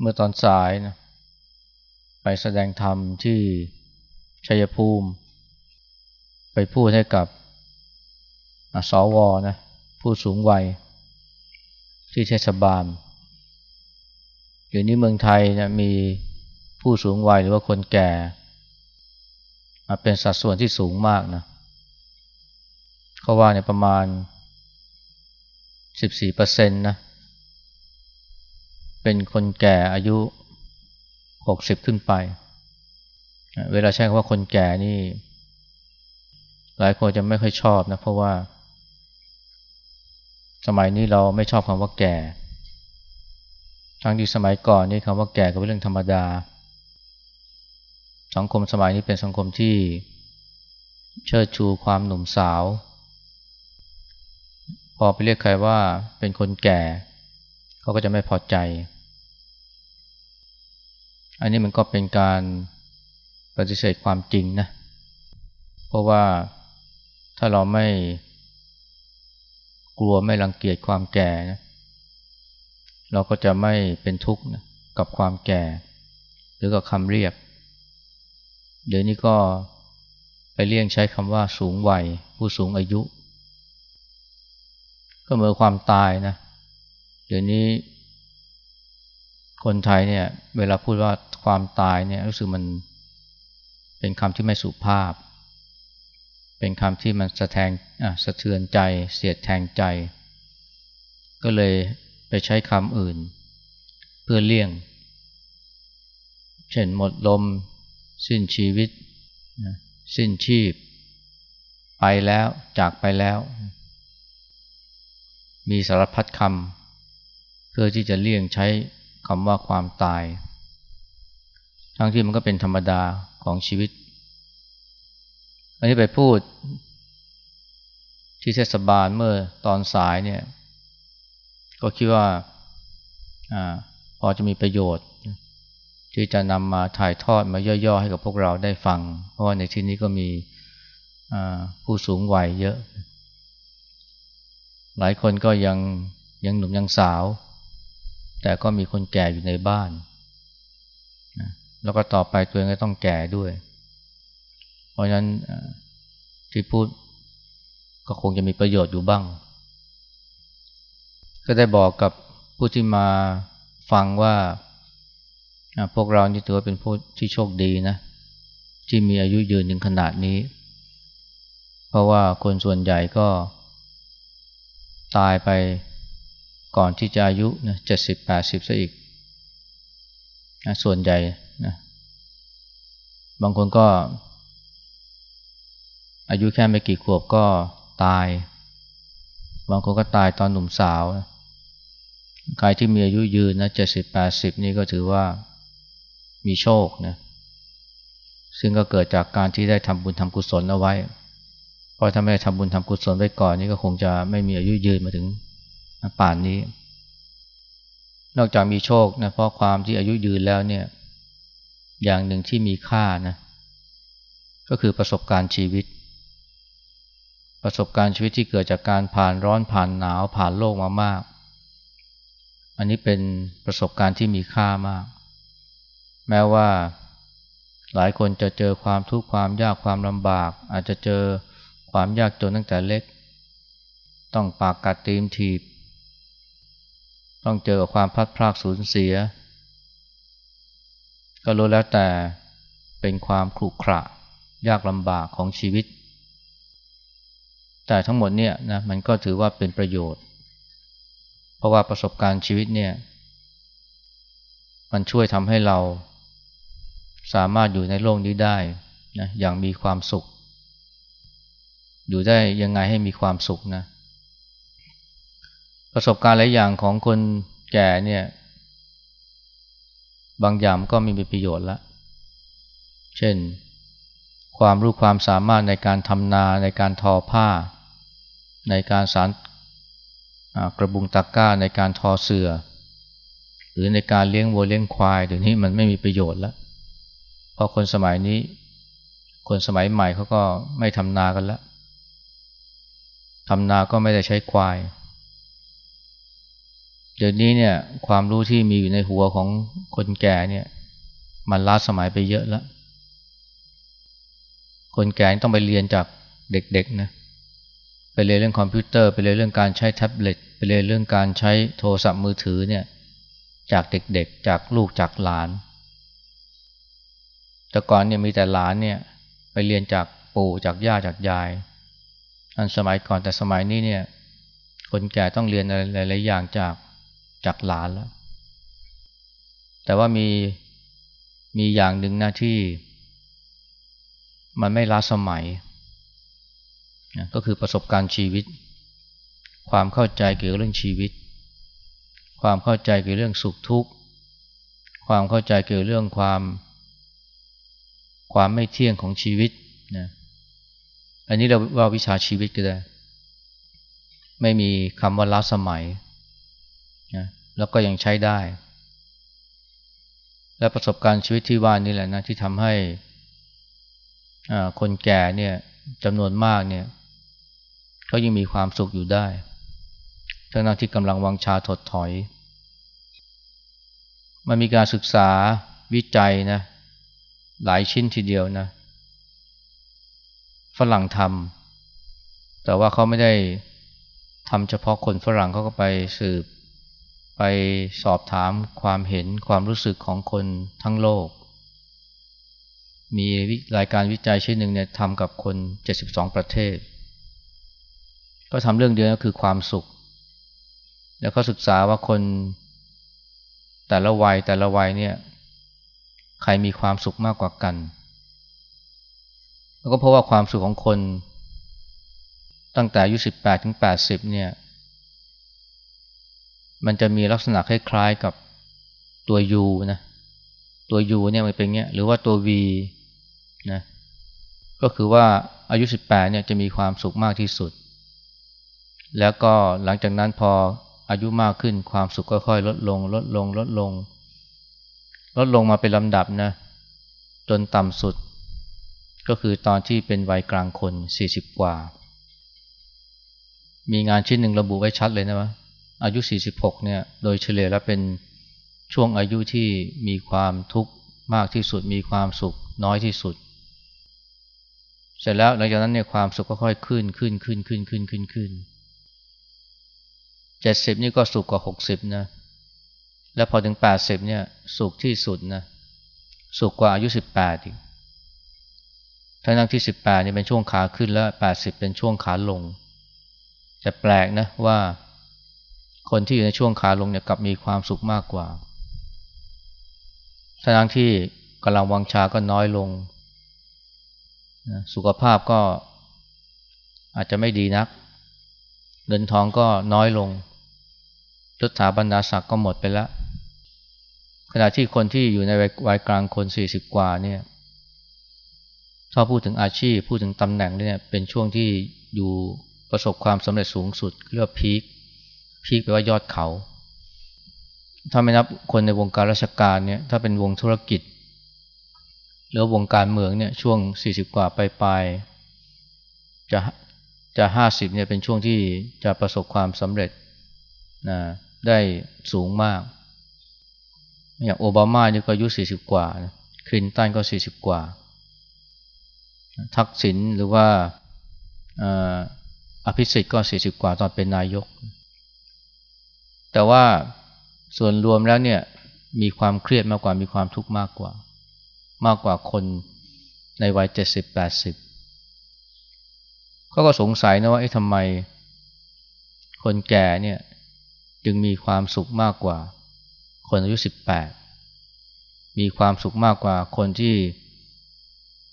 เมื่อตอนสายนะไปแสดงธรรมที่ชัยภูมิ ไปพูดให้กับสวนะผู้สูงวัย ที่เทศบาลอยู่นี้เมืองไทยนะมีผู้สูงวัยหรือว่าคนแก่ เป็นสัดส่วนที่สูงมากนะเขาว่าเนี่ยประมาณ 14%นะ เป็นคนแก่อายุ60ขึ้นไป เวลาใช้คำว่าคนแก่นี่ หลายคนจะไม่ค่อยชอบนะ เพราะว่า สมัยนี้เราไม่ชอบคำว่าแก่ ทั้งที่สมัยก่อนนี่คำว่าแก่ก็เป็นเรื่องธรรมดา สังคมสมัยนี้เป็นสังคมที่เชิดชูความหนุ่มสาว พอไปเรียกใครว่าเป็นคนแก่ เขาก็จะไม่พอใจ อันนี้มันก็เป็นการปฏิเสธความจริงนะ เพราะว่าถ้าเราไม่กลัวไม่รังเกียจความแก่นะเราก็จะไม่เป็นทุกข์นะกับความแก่ หรือกับคำเรียก เดี๋ยวนี้ก็ไปเลี่ยงใช้คำว่าสูงวัย ผู้สูงอายุ ก็เหมือนความตายนะ เดี๋ยวนี้ คนไทยเนี่ย เวลาพูดว่าความตายเนี่ยรู้สึกมันเป็นคำที่ไม่สุภาพ เป็นคำที่มันสะแทงสะเทือนใจ เสียดแทงใจ ก็เลยไปใช้คำอื่น เพื่อเลี่ยง เช่นหมดลม สิ้นชีวิต สิ้นชีพ ไปแล้วจากไปแล้ว มีสารพัดคำเพื่อที่จะเลี่ยงใช้ คำว่าความตาย ทั้งที่มันก็เป็นธรรมดาของชีวิต อันนี้ไปพูด ที่เทศบาลเมื่อตอนสายเนี่ย ก็คิดว่าอพอจะมีประโยชน์ ที่จะนำมาถ่ายทอดมาย่อๆให้กับพวกเราได้ฟัง เพราะว่าในที่นี้ก็มีผู้สูงวัยเยอะ หลายคนก็ยังยังหนุ่มยังสาว แต่ก็มีคนแก่อยู่ในบ้านนะแล้วก็ต่อไปตัวเองก็ต้องแก่ด้วย เพราะฉะนั้นที่พูดก็คงจะมีประโยชน์อยู่บ้าง ก็ได้บอกกับผู้ที่มาฟังว่าพวกเรานี่ถือว่าเป็นผู้ที่โชคดีนะ ที่มีอายุยืนถึงขนาดนี้ เพราะว่าคนส่วนใหญ่ก็ตายไป ก่อนที่จะอายุนะเจ็ดสิบแปดสิบซะอีกนะส่วนใหญ่นะบางคนก็ อายุแค่ไม่กี่ขวบก็ตาย บางคนก็ตายตอนหนุ่มสาวนะใครที่มีอายุยืนนะเจ็ดสิบแปดสิบนี่ก็ถือว่ามีโชคนะซึ่งก็เกิดจากการที่ได้ทำบุญทำกุศลเอาไว้ เพราะถ้าไม่ทำบุญทำกุศลไว้ก่อนนี่ก็คงจะไม่มีอายุยืนมาถึง ป่านนี้ นอกจากมีโชคนะเพราะความที่อายุยืนแล้วเนี่ย อย่างหนึ่งที่มีค่านะก็คือประสบการณ์ชีวิต ประสบการณ์ชีวิตที่เกิดจากการผ่านร้อนผ่านหนาวผ่านโลกมามาก อันนี้เป็นประสบการณ์ที่มีค่ามาก แม้ว่าหลายคนจะเจอความทุกข์ความยากความลำบาก อาจจะเจอความยากจนตั้งแต่เล็ก ต้องปากกัดตีมถีบ ต้องเจอกับความพัดพรากสูญเสีย ก็รู้แล้วแต่เป็นความขรุขระ ยากลำบากของชีวิต แต่ทั้งหมดเนี่ยนะมันก็ถือว่าเป็นประโยชน์ เพราะว่าประสบการณ์ชีวิตเนี่ย มันช่วยทำให้เราสามารถอยู่ในโลกนี้ได้นะอย่างมีความสุข อยู่ได้ยังไงให้มีความสุขนะ ประสบการณ์หลายอย่างของคนแก่เนี่ย บางอย่างก็มีประโยชน์ละ เช่น ความรู้ความสามารถในการทำนาในการทอผ้า ในการสารกระบุงตะกร้าในการทอเสือ่อ หรือในการเลี้ยงวัวเลี้ยงควายเดี๋ยวนี้มันไม่มีประโยชน์แล้วเพราะคนสมัยนี้ คนสมัยใหม่เขาก็ไม่ทำนากันแล้วทำนาก็ไม่ได้ใช้ควาย เดี๋ยวนี้เนี่ยความรู้ที่มีอยู่ในหัวของคนแก่เนี่ย มันล้าสมัยไปเยอะแล้ว คนแก่ต้องไปเรียนจากเด็กๆนะไปเรียนเรื่องคอมพิวเตอร์ไปเรียนเรื่องการใช้แท็บเล็ตไปเรียนเรื่องการใช้โทรศัพท์มือถือเนี่ยจากเด็กๆ จากลูกจากหลาน แต่ก่อนเนี่ยมีแต่หลานเนี่ยไปเรียนจากปู่จากย่าจากยาย อันสมัยก่อนแต่สมัยนี้เนี่ยคนแก่ต้องเรียนอะไรหลายๆอย่างจาก จากหลานแล้ว แต่ว่ามีมีอย่างหนึ่งนะที่ มันไม่ล้าสมัยนะก็คือประสบการณ์ชีวิต ความเข้าใจเกี่ยวกับเรื่องชีวิต ความเข้าใจเกี่ยวกับเรื่องสุขทุกข์ ความเข้าใจเกี่ยวกับเรื่องความ ความไม่เที่ยงของชีวิตนะอันนี้เราว่าวิชาชีวิตก็ได้ ไม่มีคำว่าล้าสมัย แล้วก็ยังใช้ได้ และประสบการณ์ชีวิตที่ว่านี่แหละนะที่ทำให้คนแก่เนี่ยจำนวนมากเนี่ยเขายังมีความสุขอยู่ได้ทั้งนั้นที่กำลังวังชาถดถอย มันมีการศึกษาวิจัยนะหลายชิ้นทีเดียวนะฝรั่งทำแต่ว่าเขาไม่ได้ทำเฉพาะคนฝรั่งเขาก็ไปสืบ ไปสอบถามความเห็นความรู้สึกของคนทั้งโลก มีรายการวิจัยชิ้นหนึ่งเนี่ยทำกับคน 72 ประเทศ ก็ทำเรื่องเดียวก็คือความสุข แล้วก็ศึกษาว่าคนแต่ละวัยแต่ละวัยเนี่ยใครมีความสุขมากกว่ากัน แล้วก็เพราะว่าความสุขของคนตั้งแต่อายุสิบแปดถึงแปดสิบเนี่ย มันจะมีลักษณะคล้ายๆกับตัวยูนะตัวยูเนี่ยมันเป็นเงี้ยหรือว่าตัววีนะก็คือว่าอายุสิบแปดเนี่ยจะมีความสุขมากที่สุด แล้วก็หลังจากนั้นพออายุมากขึ้นความสุขก็ค่อยลดลง ลดลง ลดลง ลดลงมาเป็นลำดับนะจนต่ำสุด ก็คือตอนที่เป็นวัยกลางคนสี่สิบกว่า มีงานชิ้นหนึ่งระบุไว้ชัดเลยนะว่า อายุ 46 เนี่ย โดยเฉลี่ยแล้วเป็นช่วงอายุที่มีความทุกข์มากที่สุด มีความสุขน้อยที่สุด เสร็จแล้วหลังจากนั้นเนี่ยความสุขก็ค่อยขึ้นขึ้นขึ้นขึ้นขึ้นขึ้นขึ้นเจ็ดสิบนี่ก็สุขกว่าหกสิบนะ แล้วพอถึงแปดสิบเนี่ยสุขที่สุดนะ สุขกว่าอายุสิบแปดอีก ทั้งนั้นที่สิบแปดเนี่ยเป็นช่วงขาขึ้นแล้วแปดสิบเป็นช่วงขาลง จะแปลกนะว่า คนที่อยู่ในช่วงขาลงเนี่ยกลับมีความสุขมากกว่าทั้งที่กำลังวังชาก็น้อยลงสุขภาพก็อาจจะไม่ดีนัก เงินทองก็น้อยลงยศถาบรรดาศักดิ์ก็หมดไปแล้วขณะที่คนที่อยู่ในวัยกลางคนสี่สิบกว่าเนี่ยถ้าพูดถึงอาชีพพูดถึงตำแหน่งเนี่ยเป็นช่วงที่อยู่ประสบความสำเร็จสูงสุดเรียกว่าพีค พีคแปลว่ายอดเขา ถ้าไม่นับคนในวงการราชการเนี่ยถ้าเป็นวงธุรกิจ หรือวงการเมืองเนี่ยช่วงสี่สิบกว่าไปลายจะจะห้าสิบเนี่ยเป็นช่วงที่จะประสบความสำเร็จนะได้สูงมาก อย่างโอบามาเนี่ยก็อายุสี่สิบกว่าคลินตันก็สี่สิบกว่า ทักษิณหรือว่าอภิสิทธิ์ก็สี่สิบกว่าตอนเป็นนายก แต่ว่าส่วนรวมแล้วเนี่ยมีความเครียดมากกว่ามีความทุกข์มากกว่า มากกว่าคนในวัยเจ็ดสิบแปดสิบเขาก็สงสัยนะว่าไอ้ทำไม คนแก่เนี่ยจึงมีความสุขมากกว่า คนอายุสิบแปดมีความสุขมากกว่าคนที่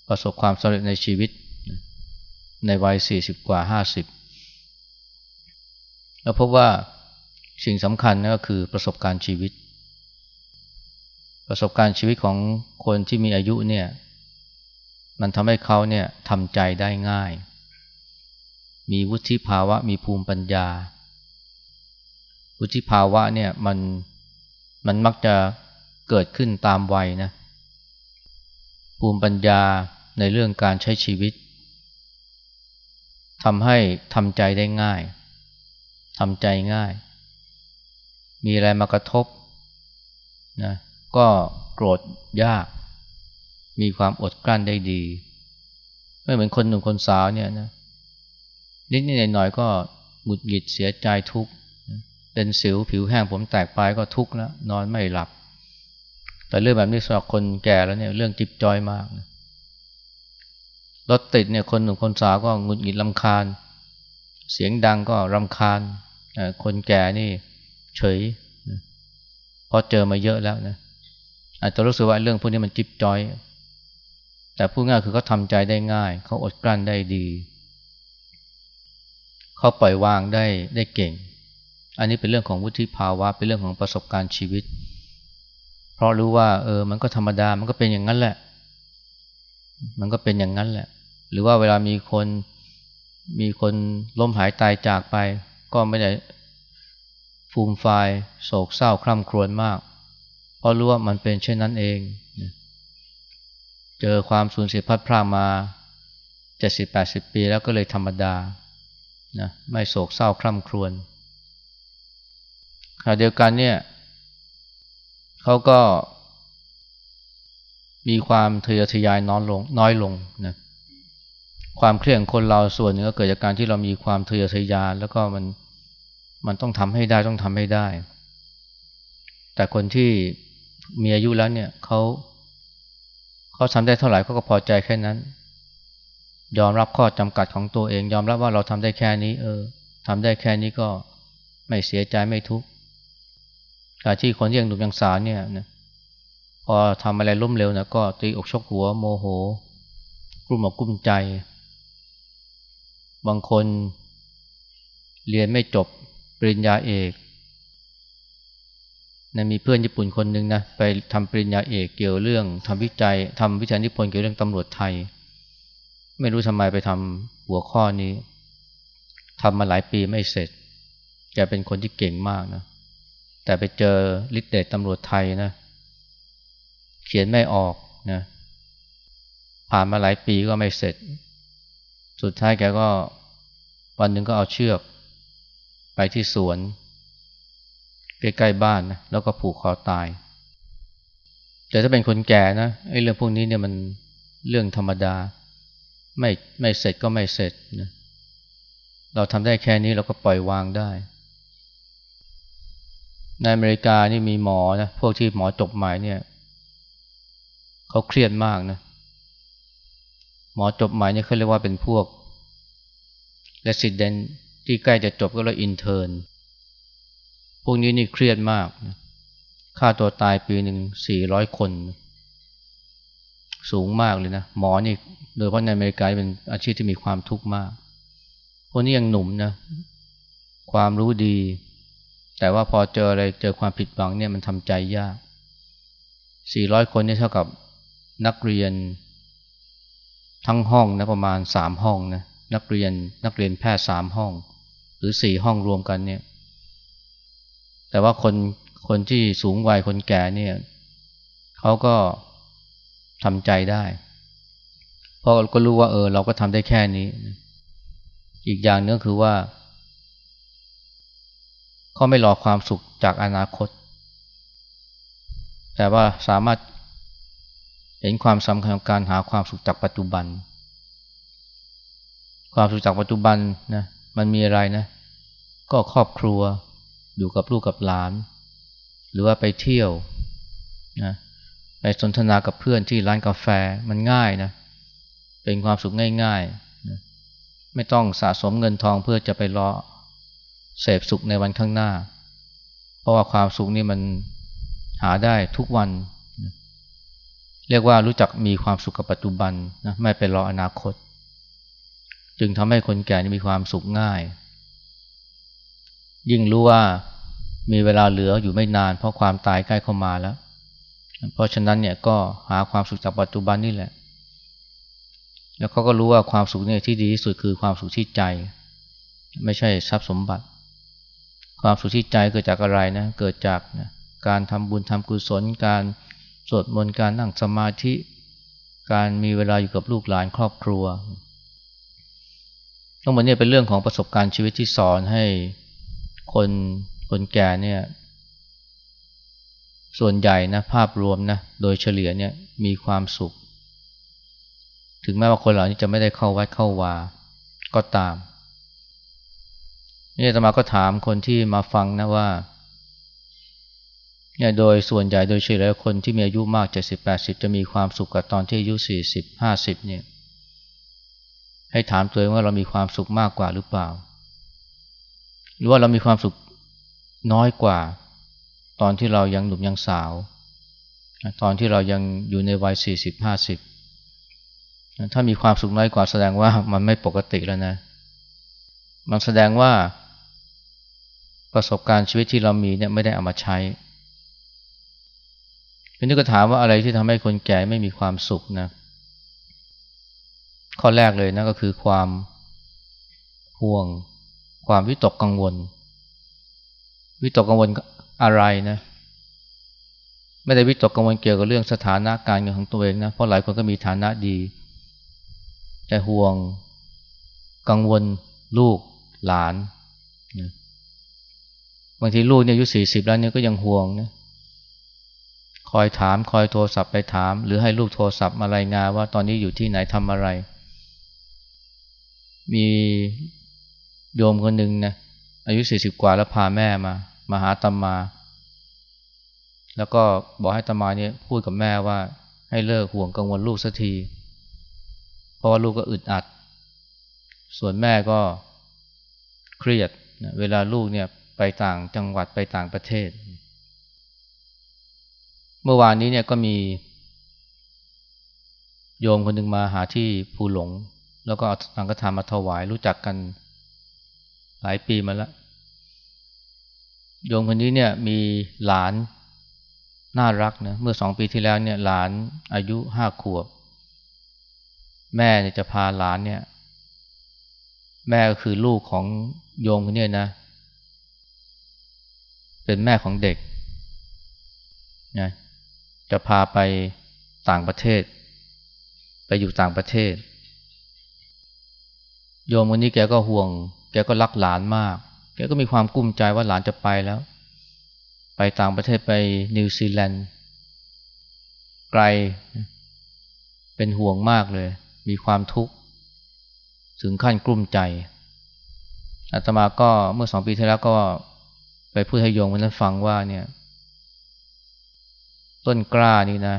ประสบความสำเร็จในชีวิต ในวัยสี่สิบกว่าห้าสิบแล้วพบว่า สิ่งสำคัญก็คือประสบการณ์ชีวิต ประสบการณ์ชีวิตของคนที่มีอายุเนี่ยมันทำให้เขาเนี่ยทำใจได้ง่าย มีวุฒิภาวะ มีภูมิปัญญา วุฒิภาวะเนี่ยมันมันมักจะเกิดขึ้นตามวัยนะ ภูมิปัญญาในเรื่องการใช้ชีวิตทำให้ทำใจได้ง่ายทำใจง่าย มีอะไรมากระทบนะก็โกรธยาก มีความอดกลั้นได้ดี ไม่เหมือนคนหนุ่มคนสาวเนี่ยนะนิดนิดหน่อยๆก็หงุดหงิดเสียใจทุกข์เป็นสิวผิวแห้งผมแตกปลายก็ทุกข์แล้วนอนไม่หลับ แต่เรื่องแบบนี้สำหรับคนแก่แล้วเนี่ยเรื่องจิบจอยมากนะรถติดเนี่ยคนหนุ่มคนสาวก็หงุดหงิดลำคาญ เสียงดังก็รำคาญคนแก่นี่ เฉยเพราะเจอมาเยอะแล้วนะอาจจะรู้สึกว่าเรื่องพวกนี้มันจิ๊บจอย แต่พูดง่ายคือเขาทำใจได้ง่าย เขาอดกลั้นได้ดี เขาปล่อยวางได้ได้เก่ง อันนี้เป็นเรื่องของวุฒิภาวะ เป็นเรื่องของประสบการณ์ชีวิต เพราะรู้ว่า เออ มันก็ธรรมดา มันก็เป็นอย่างนั้นแหละ มันก็เป็นอย่างนั้นแหละ หรือว่าเวลามีคนมีคนล้มหายตายจากไป ก็ไม่ได้ ฟูมไฟโศกเศร้าคร่ำครวญมาก เพราะรู้ว่ามันเป็นเช่นนั้นเอง เจอความสูญเสียพัดพรากมาเจ็ดสิบแปดสิบปีแล้วก็เลยธรรมดานะไม่โศกเศร้าคร่ำครวญขณะเดียวกันเนี่ยเขาก็มีความทะเยอทะยานน้อยลงน้อยลงนะความเครียดของคนเราส่วนหนึ่งก็เกิดจากการที่เรามีความทะเยอทะยานแล้วก็มัน มันต้องทำให้ได้ต้องทำให้ได้ แต่คนที่มีอายุแล้วเนี่ยเขาเขาทำได้เท่าไหร่เขาก็พอใจแค่นั้น ยอมรับข้อจำกัดของตัวเอง ยอมรับว่าเราทำได้แค่นี้ เออทำได้แค่นี้ก็ไม่เสียใจไม่ทุกข์แต่ที่คนยังหนุ่มยังสาวเนี่ยนะพอทำอะไรล้มเร็วนะก็ตีอกชกหัวโมโหกลุ้มอกกุ้มใจ บางคนเรียนไม่จบ ปริญญาเอกนะมีเพื่อนญี่ปุ่นคนหนึ่งนะไปทำปริญญาเอกเกี่ยวเรื่องทำวิจัยทำวิจัยนิพนธ์เกี่ยวเรื่องตำรวจไทย ไม่รู้ทำไมไปทำหัวข้อนี้ทำมาหลายปีไม่เสร็จ แกเป็นคนที่เก่งมากนะ แต่ไปเจอลิเดตตำรวจไทยนะ เขียนไม่ออกนะ ผ่านมาหลายปีก็ไม่เสร็จ สุดท้ายแกก็วันหนึ่งก็เอาเชือก ไปที่สวนใกล้ๆบ้านนะแล้วก็ผูกคอตาย แต่ถ้าเป็นคนแก่นะไอ้เรื่องพวกนี้เนี่ยมันเรื่องธรรมดา ไม่ไม่เสร็จก็ไม่เสร็จนะเราทำได้แค่นี้เราก็ปล่อยวางได้ในอเมริกานี่มีหมอนะพวกที่หมอจบใหม่เนี่ยเขาเครียดมากนะหมอจบใหม่เนี่ยเขาเรียกว่าเป็นพวก resident ที่ใกล้จะจบก็เรียก intern พวกนี้นี่เครียดมากค่าตัวตายปีหนึ่งสี่ร้อยคน สูงมากเลยนะหมอนี่โดยเฉพาะในอเมริกาเป็นอาชีพที่มีความทุกข์มาก พวกนี้ยังหนุ่มนะ ความรู้ดี แต่ว่าพอเจออะไรเจอความผิดหวังเนี่ยมันทำใจยากสี่ร้อยคนนี่เท่ากับนักเรียนทั้งห้องนะประมาณสามห้องนะนักเรียนนักเรียนแพทย์สามห้อง รือสี่ห้องรวมกันเนี่ย แต่ว่าคนคนที่สูงวัยคนแก่เนี่ยเขาก็ทำใจได้ เพราะก็รู้ว่าเออ เราก็ทำได้แค่นี้ อีกอย่างนึงคือว่าเขาไม่รอความสุขจากอนาคต แต่ว่าสามารถเห็นความสำคัญของการหาความสุขจากปัจจุบัน ความสุขจากปัจจุบันนะมันมีอะไรนะ ก็ครอบครัวอยู่กับลูกกับหลาน หรือว่าไปเที่ยวนะไปสนทนากับเพื่อนที่ร้านกาแฟมันง่ายนะเป็นความสุขง่ายๆนะไม่ต้องสะสมเงินทองเพื่อจะไปรอเสพสุขในวันข้างหน้า เพราะว่าความสุขนี่มันหาได้ทุกวันนะเรียกว่ารู้จักมีความสุขกับปัจจุบันนะไม่ไปรออนาคต จึงทำให้คนแก่มีความสุขง่าย ยิ่งรู้ว่ามีเวลาเหลืออยู่ไม่นาน เพราะความตายใกล้เข้ามาแล้ว เพราะฉะนั้นเนี่ยก็หาความสุขจากปัจจุบันนี่แหละ แล้วเขาก็รู้ว่าความสุขเนี่ยที่ดีที่สุดคือความสุขที่ใจ ไม่ใช่ทรัพย์สมบัติ ความสุขที่ใจเกิดจากอะไรนะเกิดจากนะการทำบุญทำกุศล การสวดมนต์การนั่งสมาธิ การมีเวลาอยู่กับลูกหลานครอบครัวทั้งหมดเนี่ยเป็นเรื่องของประสบการณ์ชีวิตที่สอนให้ คนคนแก่เนี่ย ส่วนใหญ่นะภาพรวมนะโดยเฉลี่ยเนี่ยมีความสุข ถึงแม้ว่าคนเหล่านี้จะไม่ได้เข้าวัดเข้าวา ก็ตามนี่ธรรมาก็ถามคนที่มาฟังนะว่าเนี่ยโดยส่วนใหญ่โดยเฉลี่ยคนที่มีอายุมากเจ็ดสิบแปดสิบจะมีความสุขกับตอนที่อายุสี่สิบห้าสิบเนี่ย ให้ถามตัวเองว่าเรามีความสุขมากกว่าหรือเปล่า หรือว่าเรามีความสุขน้อยกว่า ตอนที่เรายังหนุ่มยังสาว ตอนที่เรายังอยู่ในวัยสี่สิบห้าสิบถ้ามีความสุขน้อยกว่าแสดงว่ามันไม่ปกติแล้วนะ มันแสดงว่าประสบการณ์ชีวิตที่เรามีเนี่ยไม่ได้เอามาใช้ทีนี้ก็ถามว่าอะไรที่ทำให้คนแก่ไม่มีความสุขนะ ข้อแรกเลยนะก็คือความห่วง ความวิตกกังวล วิตกกังวลอะไรนะ ไม่ได้วิตกกังวลเกี่ยวกับเรื่องสถานะการเงินของตัวเองนะ เพราะหลายคนก็มีฐานะดี แต่ห่วงกังวลลูกหลานนะบางทีลูกเนี่ยอายุสี่สิบแล้วเนี่ยก็ยังห่วงนะคอยถามคอยโทรศัพท์ไปถาม หรือให้ลูกโทรศัพท์มารายงานว่าตอนนี้อยู่ที่ไหนทำอะไร มี โยมคนหนึ่งนะอายุสี่สิบกว่าแล้วพาแม่มา มาหาตมา แล้วก็บอกให้ตมาเนี่ยพูดกับแม่ว่าให้เลิกห่วงกังวลลูกสักที เพราะว่าลูกก็อึดอัด ส่วนแม่ก็เครียดเวลาลูกเนี่ยไปต่างจังหวัดไปต่างประเทศ เมื่อวานนี้เนี่ยก็มี โยมคนหนึ่งมาหาที่ภูหลง แล้วก็เอาสังฆทานมาถวายรู้จักกัน หลายปีมาแล้วโยมคนนี้เนี่ยมีหลานน่ารักนะเมื่อสองปีที่แล้วเนี่ยหลานอายุห้าขวบ แม่จะพาหลานเนี่ย แม่ก็คือลูกของโยมคนนี้นะ เป็นแม่ของเด็กนะจะพาไปต่างประเทศ ไปอยู่ต่างประเทศ โยมคนนี้แกก็ห่วง แกก็รักหลานมาก แกก็มีความกุ้มใจว่าหลานจะไปแล้ว ไปต่างประเทศไปนิวซีแลนด์ไกล เป็นห่วงมากเลย มีความทุกข์ ถึงขั้นกลุ้มใจอาตมาก็เมื่อสองปีที่แล้วก็ไปพูดให้โยมคนนั้นฟังว่าเนี่ย ต้นกล้านี่นะ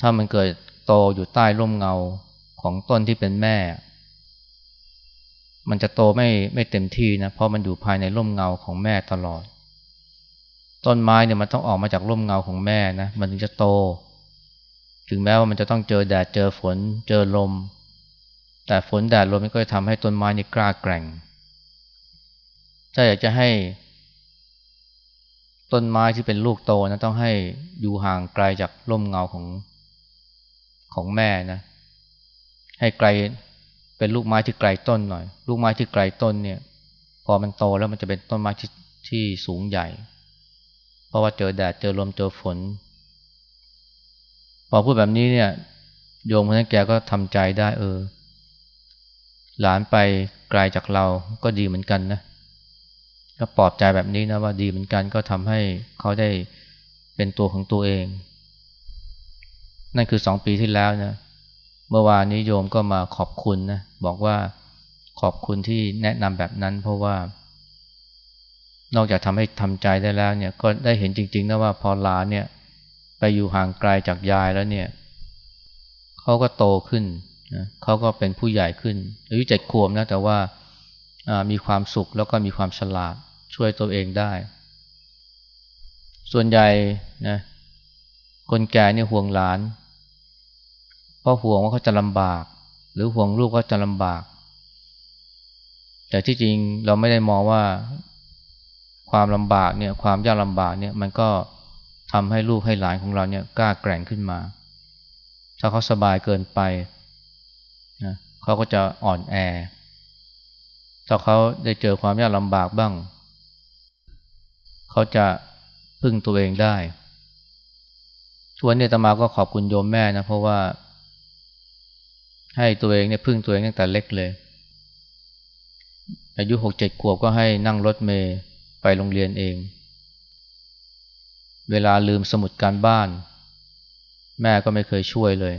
ถ้ามันเกิดโตอยู่ใต้ร่มเงาของต้นที่เป็นแม่ มันจะโตไม่ไม่เต็มที่นะเพราะมันอยู่ภายในร่มเงาของแม่ตลอด ต้นไม้เนี่ยมันต้องออกมาจากร่มเงาของแม่นะมันถึงจะโต ถึงแม้ว่ามันจะต้องเจอแดดเจอฝนเจอลม แต่ฝนแดดลมมันก็จะทำให้ต้นไม้นี่กล้าแกร่ง ถ้าอยากจะให้ ต้นไม้ที่เป็นลูกโตนะต้องให้อยู่ห่างไกลจากร่มเงาของของแม่นะ ให้ไกล เป็นลูกไม้ที่ไกลต้นหน่อย ลูกไม้ที่ไกลต้นเนี่ย พอมันโตแล้วมันจะเป็นต้นไม้ที่ที่สูงใหญ่ เพราะว่าเจอแดดเจอลมเจอฝน พอพูดแบบนี้เนี่ย โยมคนนั้นแกก็ทำใจได้เออ หลานไปไกลจากเราก็ดีเหมือนกันนะก็ปลอบใจแบบนี้นะว่าดีเหมือนกันก็ทำให้เขาได้เป็นตัวของตัวเอง นั่นคือสองปีที่แล้วนะ เมื่อวานนี้โยมก็มาขอบคุณนะบอกว่าขอบคุณที่แนะนำแบบนั้น เพราะว่า นอกจากทำให้ทำใจได้แล้วเนี่ยก็ได้เห็นจริงๆนะว่าพอหลานเนี่ย ไปอยู่ห่างไกลจากยายแล้วเนี่ยเขาก็โตขึ้นนะเขาก็เป็นผู้ใหญ่ขึ้นอายุเจ็ดขวบนะแต่ว่ามีความสุขแล้วก็มีความฉลาดช่วยตัวเองได้ ส่วนใหญ่นะคนแก่เนี่ยห่วงหลาน เพราะห่วงว่าเขาจะลำบาก หรือห่วงลูกเขาจะลำบาก แต่ที่จริงเราไม่ได้มองว่าความลำบากเนี่ยความยากลำบากเนี่ยมันก็ทำให้ลูกให้หลานของเราเนี่ยกล้าแกร่งขึ้นมา ถ้าเขาสบายเกินไปนะเขาก็จะอ่อนแอ ถ้าเขาได้เจอความยากลำบากบ้าง เขาจะพึ่งตัวเองได้ทวนเนี่ยตมาก็ขอบคุณโยมแม่นะเพราะว่า ให้ตัวเองเนี่ยพึ่งตัวเองตั้งแต่เล็กเลย อายุหกเจ็ดขวบก็ให้นั่งรถเมย์ไปโรงเรียนเอง เวลาลืมสมุดการบ้าน แม่ก็ไม่เคยช่วยเลย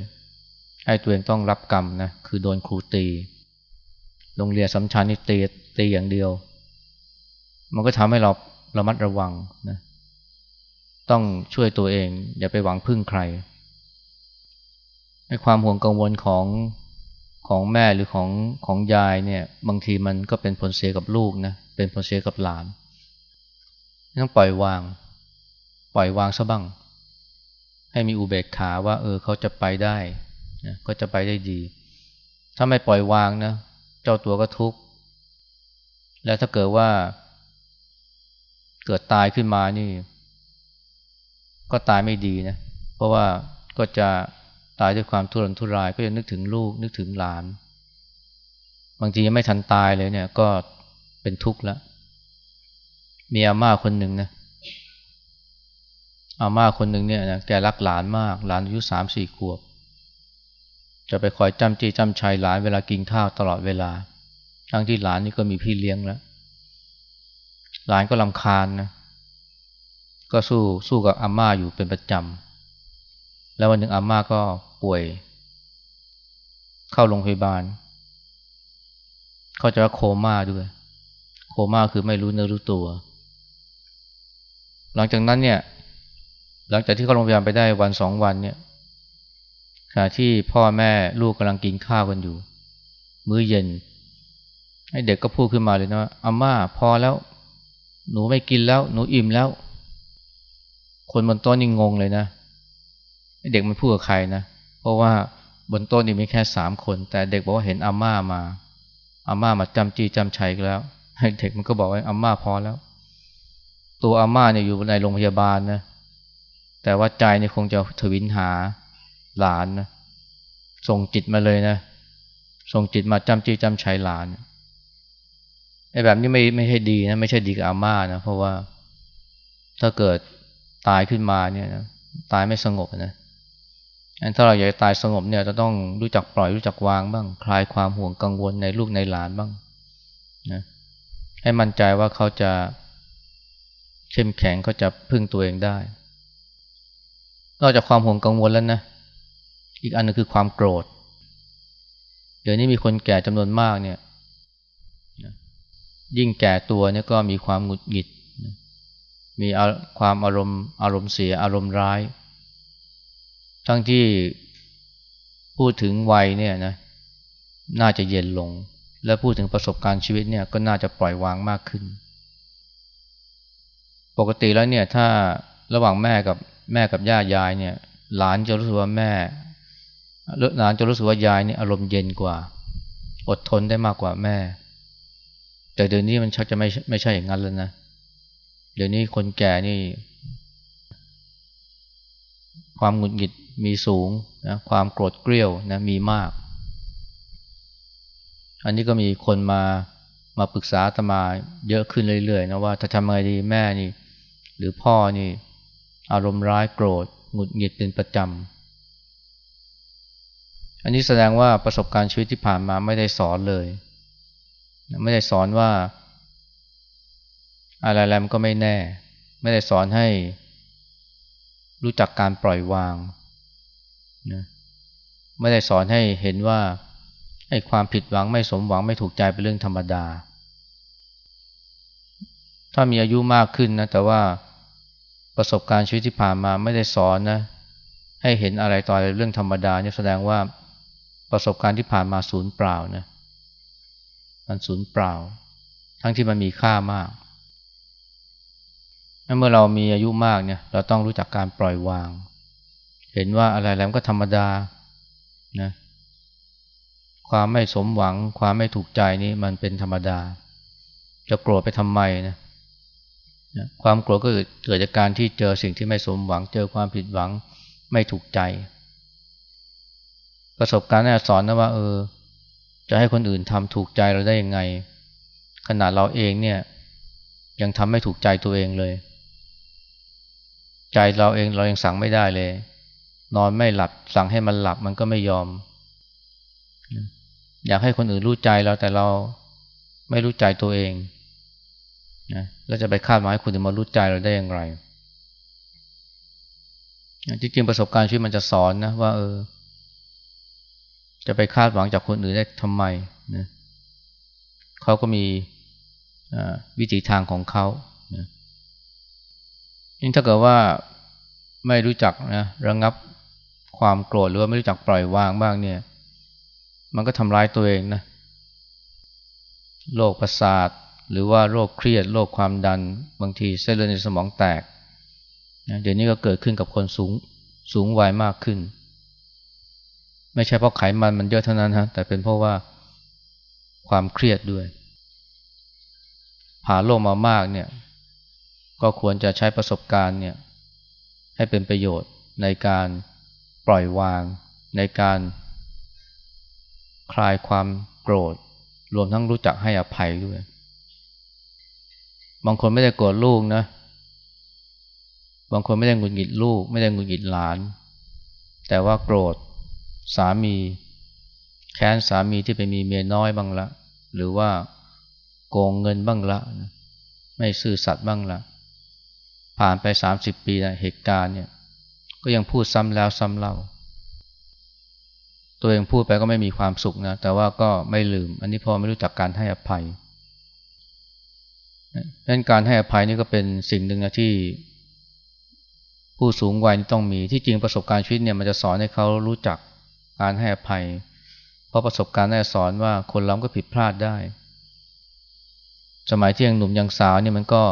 ให้ตัวเองต้องรับกรรมนะคือโดนครูตี โรงเรียนสำชันนี่ตีตีอย่างเดียว มันก็ทำให้เราระมัดระวังนะต้องช่วยตัวเอง อย่าไปหวังพึ่งใคร ความห่วงกังวลของของแม่หรือของของยายเนี่ยบางทีมันก็เป็นผลเสียกับลูกนะเป็นผลเสียกับหลานต้องปล่อยวาง ปล่อยวางซะบ้าง ให้มีอุเบกขาว่า เออเขาจะไปได้นะก็จะไปได้ดี ถ้าไม่ปล่อยวางนะเจ้าตัวก็ทุกข์แล้วถ้าเกิดว่า เกิดตายขึ้นมานี่ ก็ตายไม่ดีนะเพราะว่าก็จะ ตายด้วยความทุรนทุรายก็จะนึกถึงลูกนึกถึงหลาน บางทียังไม่ทันตายเลยเนี่ย ก็เป็นทุกข์แล้วมีอาม่าคนหนึ่งนะอาม่าคนหนึ่งเนี่ยนะแกรักหลานมาก หลานอายุสามสี่ขวบ จะไปคอยจำจีจำชัยหลานเวลากินข้าวตลอดเวลา ทั้งที่หลานนี่ก็มีพี่เลี้ยงแล้ว หลานก็ลำคาญนะ ก็สู้สู้กับอาม่าอยู่เป็นประจำ แล้ววันหนึ่งอาม่าก็ ป่วย เข้าโรงพยาบาล เขาจะว่าโคม่าด้วย โคม่าคือไม่รู้เนื้อรู้ตัว หลังจากนั้นเนี่ย หลังจากที่เข้าโรงพยาบาลไปได้วันสองวันเนี่ยขณะที่พ่อแม่ลูกกำลังกินข้าวกันอยู่ มื้อเย็นไอ้เด็กก็พูดขึ้นมาเลยนะอาม่าพอแล้ว หนูไม่กินแล้ว หนูอิ่มแล้ว คนบนโต๊ะนี่งงเลยนะไอ้เด็กมันพูดกับใครนะ เพราะว่าบนโต๊ะนี่มีแค่สามคน แต่เด็กบอกว่าเห็นอาม่ามาอาม่ามาจำจีจำชัยแล้วเด็กมันก็บอกว่าอาม่าพอแล้ว ตัวอาม่าเนี่ยอยู่ในโรงพยาบาลนะแต่ว่าใจเนี่ยคงจะทวินหาหลานนะส่งจิตมาเลยนะส่งจิตมาจำจีจำชัยหลานไอ้แบบนี้ไม่ไม่ใช่ดีนะไม่ใช่ดีกับอาม่านะเพราะว่าถ้าเกิดตายขึ้นมาเนี่ยนะตายไม่สงบนะ ถ้าเราอยากตายสงบเนี่ยเราต้องรู้จักปล่อยรู้จักวางบ้าง คลายความห่วงกังวลในลูกในหลานบ้างนะให้มั่นใจว่าเขาจะเข้มแข็งก็จะพึ่งตัวเองได้ นอกจากความห่วงกังวลแล้วนะ อีกอันนึงคือความโกรธ เดี๋ยวนี้มีคนแก่จำนวนมากเนี่ย ยิ่งแก่ตัวเนี่ยก็มีความหงุดหงิด มีความอารมณ์อารมณ์เสียอารมณ์ร้าย ทั้งที่พูดถึงวัยเนี่ยนะน่าจะเย็นลง และพูดถึงประสบการณ์ชีวิตเนี่ยก็น่าจะปล่อยวางมากขึ้น ปกติแล้วเนี่ยถ้าระหว่างแม่กับแม่กับย่ายายเนี่ย หลานจะรู้สึกว่าแม่หลานจะรู้สึกว่ายายเนี่ยอารมณ์เย็นกว่า อดทนได้มากกว่าแม่ แต่เดี๋ยวนี้มันชักจะไม่ไม่ใช่อย่างนั้นแล้วนะเดี๋ยวนี้คนแก่นี่ ความหงุดหงิดมีสูงนะความโกรธเกรี้ยวนะมีมาก อันนี้ก็มีคนมามาปรึกษาตมาเยอะขึ้นเรื่อยๆนะว่าถ้าทำไงดีแม่นี่ หรือพ่อนี่ อารมณ์ร้ายโกรธหงุดหงิดเป็นประจำ อันนี้แสดงว่าประสบการณ์ชีวิตที่ผ่านมาไม่ได้สอนเลย ไม่ได้สอนว่า อะไรๆมันก็ไม่แน่ ไม่ได้สอนให้ รู้จักการปล่อยวางนะไม่ได้สอนให้เห็นว่าไอ้ความผิดหวังไม่สมหวังไม่ถูกใจเป็นเรื่องธรรมดา ถ้ามีอายุมากขึ้นนะแต่ว่าประสบการณ์ชีวิตที่ผ่านมาไม่ได้สอนนะให้เห็นอะไรต่ออะไรเรื่องธรรมดาเนี่ยแสดงว่าประสบการณ์ที่ผ่านมาศูนย์เปล่านะมันศูนย์เปล่า ทั้งที่มันมีค่ามาก เมื่อเรามีอายุมากเนี่ย เราต้องรู้จักการปล่อยวาง เห็นว่าอะไรแล้วก็ธรรมดานะความไม่สมหวัง ความไม่ถูกใจนี่มันเป็นธรรมดา จะโกรธไปทำไมนะความโกรธก็เกิดจากการที่เจอสิ่งที่ไม่สมหวัง เจอความผิดหวังไม่ถูกใจ ประสบการณ์นสอนนะว่า เออ จะให้คนอื่นทำถูกใจเราได้ยังไง ขนาดเราเองเนี่ย ยังทำไม่ถูกใจตัวเองเลย ใจเราเองเรายังสั่งไม่ได้เลย นอนไม่หลับสั่งให้มันหลับมันก็ไม่ยอม อยากให้คนอื่นรู้ใจเราแต่เราไม่รู้ใจตัวเองนะแล้วจะไปคาดหมายคุณจะมารู้ใจเราได้อย่างไรจริงๆประสบการณ์ชีวิตมันจะสอนนะว่าเออ จะไปคาดหวังจากคนอื่นได้ทำไมนะเขาก็มีวิถีทางของเขานะ ยิ่งถ้าเกิดว่าไม่รู้จักนะระงับความโกรธหรือว่าไม่รู้จักปล่อยวางบ้างเนี่ย มันก็ทำร้ายตัวเองนะโรคประสาทหรือว่าโรคเครียดโรคความดัน บางทีเส้นเลือดในสมองแตกเดี๋ยวนี้ก็เกิดขึ้นกับคนสูงสูงวัยมากขึ้น ไม่ใช่เพราะไขมันมันเยอะเท่านั้นฮะแต่เป็นเพราะว่าความเครียดด้วยผ่าโลกมามากเนี่ย ก็ควรจะใช้ประสบการณ์เนี่ยให้เป็นประโยชน์ในการปล่อยวาง ในการคลายความโกรธ รวมทั้งรู้จักให้อภัยด้วย บางคนไม่ได้โกรธลูกนะ บางคนไม่ได้หงุดหงิดลูก ไม่ได้หงุดหงิดหลาน แต่ว่าโกรธสามี แค้นสามีที่ไปมีเมียน้อยบ้างละ หรือว่าโกงเงินบ้างละ ไม่ซื่อสัตย์บ้างละ ผ่านไปสามสิบปีนะเหตุการณ์เนี่ย ก็ยังพูดซ้ำแล้วซ้ำเล่า ตัวเองพูดไปก็ไม่มีความสุขนะ แต่ว่าก็ไม่ลืม อันนี้พอไม่รู้จักการให้อภัยดังนั้นการให้อภัยนี่ก็เป็นสิ่งหนึ่งนะที่ ผู้สูงวัยต้องมีที่จริงประสบการณ์ชีวิตเนี่ยมันจะสอนให้เขารู้จักการให้อภัย เพราะประสบการณ์ได้สอนว่าคนเราก็ผิดพลาดได้ สมัยที่ยังหนุ่มยังสาวเนี่ยมันก็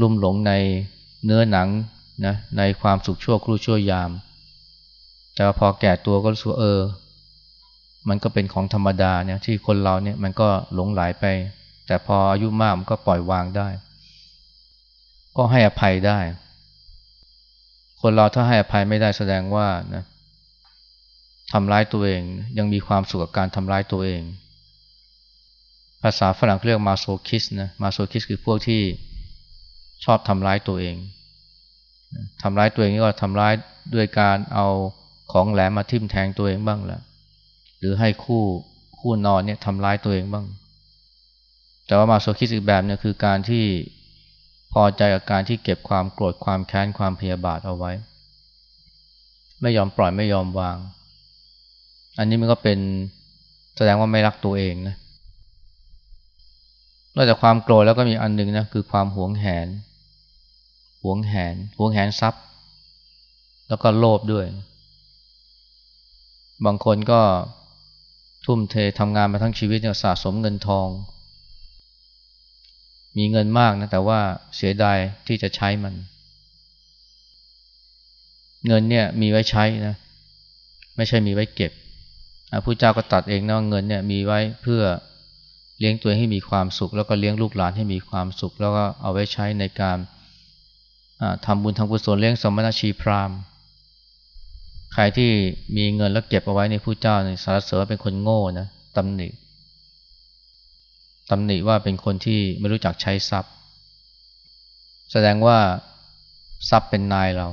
ลุ่มหลงใน เนื้อหนังนะในความสุขชั่วครู่ชั่วยาม แต่พอแก่ตัวก็รู้สึกเออ มันก็เป็นของธรรมดาเนี่ยที่คนเราเนี่ยมันก็หลงไหลไป แต่พออายุมากมันก็ปล่อยวางได้ ก็ให้อภัยได้ คนเราถ้าให้อภัยไม่ได้แสดงว่านะทำร้ายตัวเองยังมีความสุขกับการทำร้ายตัวเอง ภาษาฝรั่งเรียก masochist นะ masochist คือพวกที่ ชอบทำร้ายตัวเองทำร้ายตัวเองก็ทำร้ายด้วยการเอาของแหลมมาทิ่มแทงตัวเองบ้างละหรือให้คู่คู่นอนเนี่ยทำร้ายตัวเองบ้าง แต่ว่า masochist อีกแบบเนี่ยคือการที่พอใจกับการที่เก็บความโกรธความแค้นความพยาบาทเอาไว้ ไม่ยอมปล่อยไม่ยอมวาง อันนี้มันก็เป็นแสดงว่าไม่รักตัวเองนะนอกจากความโกรธแล้วก็มีอันหนึ่งนะคือความหวงแหน หวงแหนหวงแหนทรัพย์ แล้วก็โลภด้วย บางคนก็ทุ่มเททำงานมาทั้งชีวิตเนี่ยสะสมเงินทอง มีเงินมากนะแต่ว่าเสียดายที่จะใช้มัน เงินเนี่ยมีไว้ใช้นะไม่ใช่มีไว้เก็บพระพุทธเจ้าก็ตัดเองนะเงินเนี่ยมีไว้เพื่อเลี้ยงตัวให้มีความสุข แล้วก็เลี้ยงลูกหลานให้มีความสุข แล้วก็เอาไว้ใช้ในการ ทำบุญทำกุศลเลี้ยงสมณชีพราหมณ์ ใครที่มีเงินแล้วเก็บเอาไว้ในผู้เจ้าในสารเสริญเป็นคนโง่นะตำหนิตำหนิว่าเป็นคนที่ไม่รู้จักใช้ทรัพย์ แสดงว่าทรัพย์เป็นนายเรา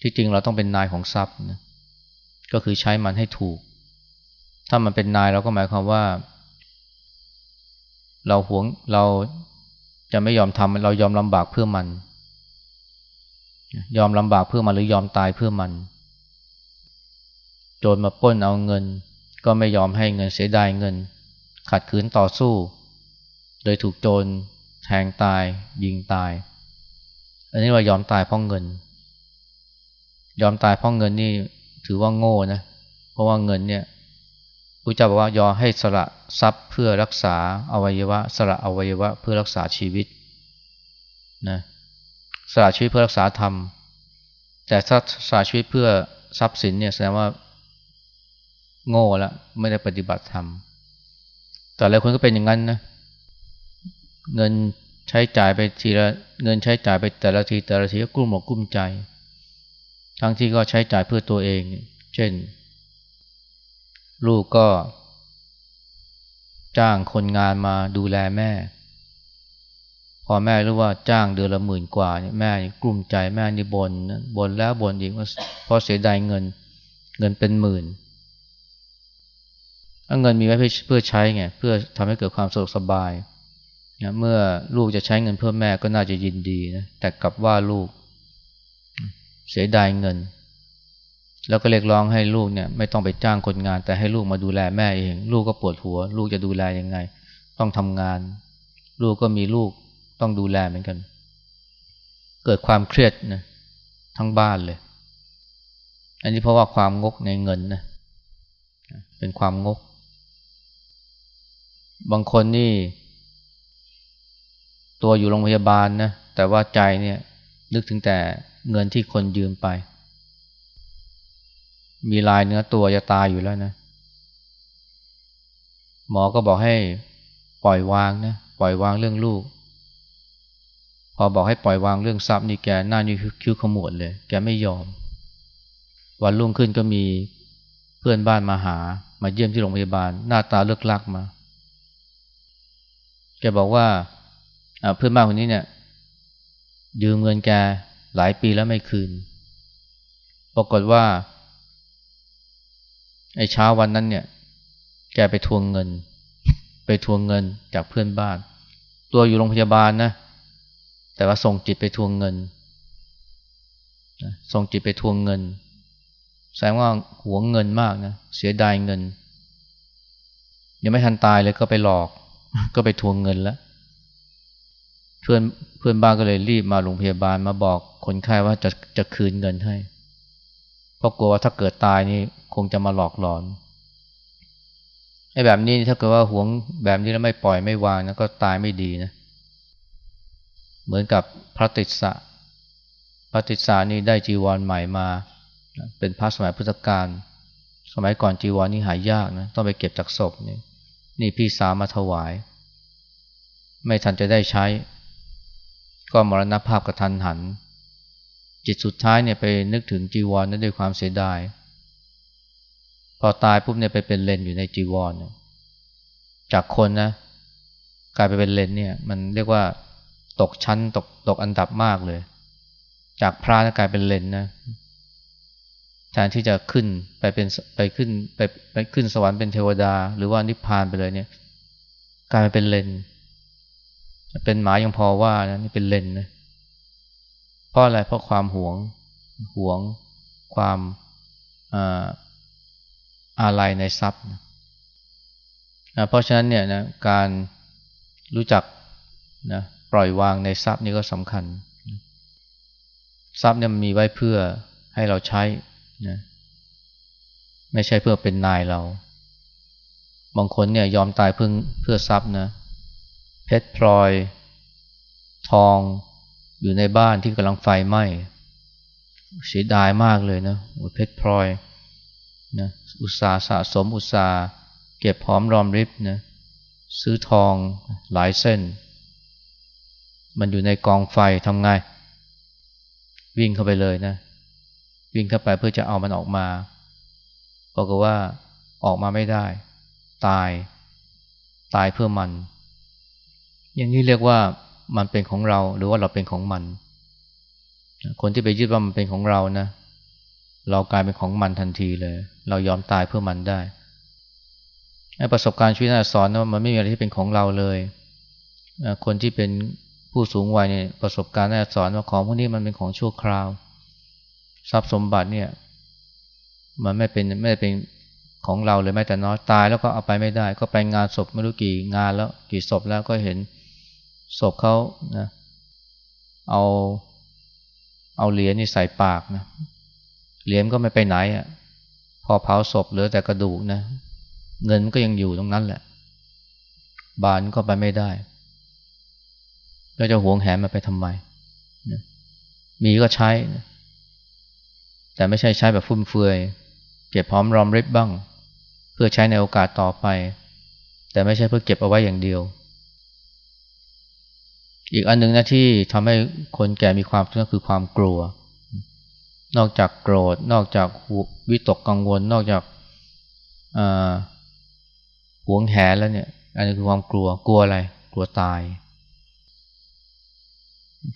ที่จริงเราต้องเป็นนายของทรัพย์นะก็คือใช้มันให้ถูก ถ้ามันเป็นนายเราก็หมายความว่า เราหวงเรา จะไม่ยอมทำเรายอมลำบากเพื่อมัน ยอมลำบากเพื่อมันหรือยอมตายเพื่อมัน โจรมาป้นเอาเงิน ก็ไม่ยอมให้เงินเสียดายเงิน ขัดขืนต่อสู้ โดยถูกโจรแทงตาย ยิงตาย อันนี้ว่ายอมตายเพราะเงิน ยอมตายเพราะเงินนี่ถือว่าโง่นะ เพราะว่าเงินเนี่ย พระเจ้าบอกว่ายอให้สละทรัพย์เพื่อรักษาอวัยวะ สละอวัยวะเพื่อรักษาชีวิตนะสละชีวิตเพื่อรักษาธรรม แต่ถ้าสละชีวิตเพื่อทรัพย์สินเนี่ยแสดงว่า โง่ล้วไม่ได้ปฏิบัติธรรมแต่หลายคนก็เป็นอย่างนั้นนะเงินใช้จ่ายไปทีละเงินใช้จ่ายไปแต่ละทีแต่ละทีก็กุ้มอกกุ้มใจ ทั้งที่ก็ใช้จ่ายเพื่อตัวเอง เช่น ลูกก็ จ้างคนงานมาดูแลแม่ พอแม่รู้ว่าจ้างเดือนละหมื่นกว่าเนี่ยแม่กลุ้มใจแม่นี่บนบ่นแล้วบ่นอีกว่าเพราะเสียดายเงินเงินเป็นหมื่นเงินมีไว้เพื่อใช้ไงเพื่อทำให้เกิดความสะดวกสบายนะเมื่อลูกจะใช้เงินเพื่อแม่ก็น่าจะยินดีนะแต่กลับว่าลูกเสียดายเงิน แล้วก็เรียกร้องให้ลูกเนี่ยไม่ต้องไปจ้างคนงาน แต่ให้ลูกมาดูแลแม่เอง ลูกก็ปวดหัว ลูกจะดูแลยังไง ต้องทำงาน ลูกก็มีลูกต้องดูแลเหมือนกัน เกิดความเครียดนะทั้งบ้านเลย อันนี้เพราะว่าความงกในเงินนะเป็นความงก บางคนนี่ ตัวอยู่โรงพยาบาลนะแต่ว่าใจเนี่ยนึกถึงแต่เงินที่คนยืมไป มีลายเนื้อตัวจะตายอยู่แล้วนะ หมอก็บอกให้ปล่อยวางนะปล่อยวางเรื่องลูก พอบอกให้ปล่อยวางเรื่องทรัพย์นี่แกหน้านี่คิ้วขมวดเลย แกไม่ยอม วันรุ่งขึ้นก็มีเพื่อนบ้านมาหา มาเยี่ยมที่โรงพยาบาล หน้าตาเลือกลักมา แกบอกว่าเพื่อนบ้านคนนี้เนี่ยยืมเงินแกหลายปีแล้วไม่คืน ปรากฏว่า ไอ้เช้าวันนั้นเนี่ย แกไปทวงเงิน ไปทวงเงินจากเพื่อนบ้าน ตัวอยู่โรงพยาบาลนะ แต่ว่าส่งจิตไปทวงเงิน ส่งจิตไปทวงเงิน แสดงว่าหวงเงินมากนะ เสียดายเงิน ยังไม่ทันตายเลยก็ไปหลอก ก็ไปทวงเงินแล้ว เพื่อนเพื่อนบ้านก็เลยรีบมาโรงพยาบาลมาบอกคนไข้ว่าจะจะคืนเงินให้ เพราะกลัวว่าถ้าเกิดตายนี่คงจะมาหลอกหลอนไอ้แบบนี้ถ้าเกิดว่าหวงแบบนี้แล้วไม่ปล่อยไม่วางนะก็ตายไม่ดีนะ เหมือนกับพระติสสะพระติสสะนี่ได้จีวรใหม่มา เป็นพระสมัยพุทธกาลสมัยก่อนจีวรนี่หายากนะต้องไปเก็บจากศพนี่นี่พี่สาวมาถวาย ไม่ทันจะได้ใช้ ก็มรณภาพกระทันหัน จิตสุดท้ายเนี่ยไปนึกถึงจีวรนั้นด้วยความเสียดาย พอตายปุ๊บเนี่ยไปเป็นเลนอยู่ในจีวรจากคนนะกลายไปเป็นเลนเนี่ย มันเรียกว่าตกชั้นตกตกอันดับมากเลย จากพระนะกลายเป็นเลนนะแทนที่จะขึ้นไปเป็นไปขึ้นไปไปขึ้นสวรรค์เป็นเทวดา หรือว่านิพพานไปเลยเนี่ย กลายไปเป็นเลนเป็นหมายังพอว่านะนี่เป็นเลนนะ เพราะอะไรเพราะความหวงหวง ความอาอะไรในทรัพย์นะเพราะฉะนั้นเนี่ยนะการรู้จักนะปล่อยวางในทรัพย์นี่ก็สำคัญ ทรัพย์เนี่ยมันมีไว้เพื่อให้เราใช้นะไม่ใช่เพื่อเป็นนายเรา บางคนเนี่ยยอมตายเพื่อเพื่อทรัพย์นะ เพชรพลอย ทอง อยู่ในบ้านที่กำลังไฟไหม้เสียดายมากเลยนะเพชรพลอยนะอุตสาสะสมอุตสาเก็บพร้อมรอมริบนะซื้อทองหลายเส้น มันอยู่ในกองไฟทำไง วิ่งเข้าไปเลยนะ วิ่งเข้าไปเพื่อจะเอามันออกมาบอกว่าออกมาไม่ได้ ตาย ตายเพื่อมัน อย่างนี้เรียกว่า มันเป็นของเรา หรือว่าเราเป็นของมัน คนที่ไปยึดว่ามันเป็นของเรานะ เรากลายเป็นของมันทันทีเลย เรายอมตายเพื่อมันได้ประสบการณ์ชีวิตน่าสอนว่ามันไม่มีอะไรที่เป็นของเราเลยคนที่เป็นผู้สูงวัยเนี่ยประสบการณ์น่าสอนว่าของพวกนี้มันเป็นของชั่วคราว ทรัพย์สมบัติเนี่ย มันไม่เป็นไม่เป็นของเราเลยแม้แต่น้อยตายแล้วก็เอาไปไม่ได้ ก็ไปงานศพไม่รู้กี่งานแล้วกี่ศพแล้วก็เห็น ศพเขานะเอาเอาเหรียญนี่ใส่ปากนะเหรียญก็ไม่ไปไหนอะ พอเผาศพเหลือแต่กระดูกนะ เงินก็ยังอยู่ตรงนั้นแหละ บานก็ไปไม่ได้แล้วจะหวงแหนมาไปทำไมนะมีก็ใช้นะแต่ไม่ใช่ใช้แบบฟุ่มเฟือยเก็บพร้อมรอมริบบ้าง เพื่อใช้ในโอกาสต่อไป แต่ไม่ใช่เพื่อเก็บเอาไว้อย่างเดียว อีกอันหนึ่งนะที่ทำให้คนแก่มีความทุกข์ก็คือความกลัว นอกจากโกรธ นอกจากวิตกกังวล นอกจากหวงแหนแล้วเนี่ย อันนี้คือความกลัว กลัวอะไร กลัวตาย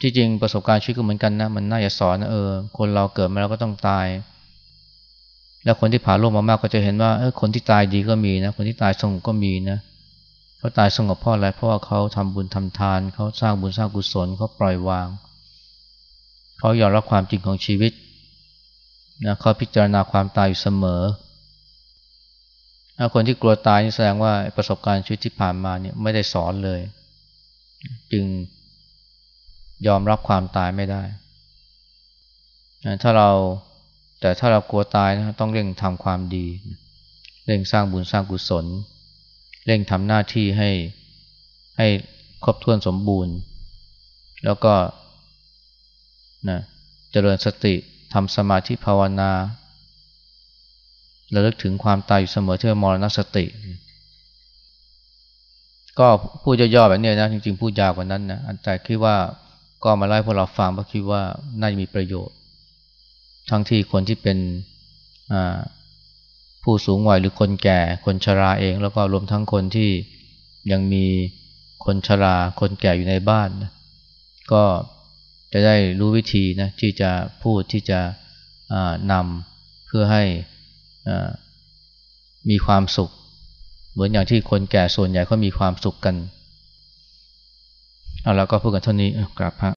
ที่จริงประสบการณ์ชีวิตก็เหมือนกันนะ มันน่าจะสอนนะเออ คนเราเกิดมาแล้วก็ต้องตาย แล้วคนที่ผ่านโลกมามากก็จะเห็นว่าเออคนที่ตายดีก็มีนะ คนที่ตายสงบก็มีนะเขาตายสงบเพราะอะไรเพราะว่าเขาทำบุญทำทาน เขาสร้างบุญสร้างกุศลเขาปล่อยวาง เขายอมรับความจริงของชีวิตนะเขาพิจารณาความตายอยู่เสมอคนที่กลัวตายนี่แสดงว่าประสบการณ์ชีวิตที่ผ่านมาเนี่ยไม่ได้สอนเลย จึงยอมรับความตายไม่ได้ ถ้าเราแต่ถ้าเรากลัวตายนะต้องเร่งทำความดี เร่งสร้างบุญสร้างกุศล เร่งทำหน้าที่ให้ให้ครบถ้วนสมบูรณ์ แล้วก็นะเจริญสติทำสมาธิภาวนาระลึกถึงความตายอยู่เสมอที่มรณสติ ก็พูดย่อๆแบบนี้นะจริงๆพูดยาวกว่านั้นนะแต่คิดว่าก็มาไล่พวกเราฟังเพราะคิดว่าน่าจะมีประโยชน์ ทั้งที่คนที่เป็น ผู้สูงวัยหรือคนแก่คนชราเอง แล้วก็รวมทั้งคนที่ยังมีคนชราคนแก่อยู่ในบ้านนะก็จะได้รู้วิธีนะที่จะพูดที่จะนำเพื่อให้มีความสุข เหมือนอย่างที่คนแก่ส่วนใหญ่เขามีความสุขกันเอาแล้วก็พูดกันเท่านี้กราบพระ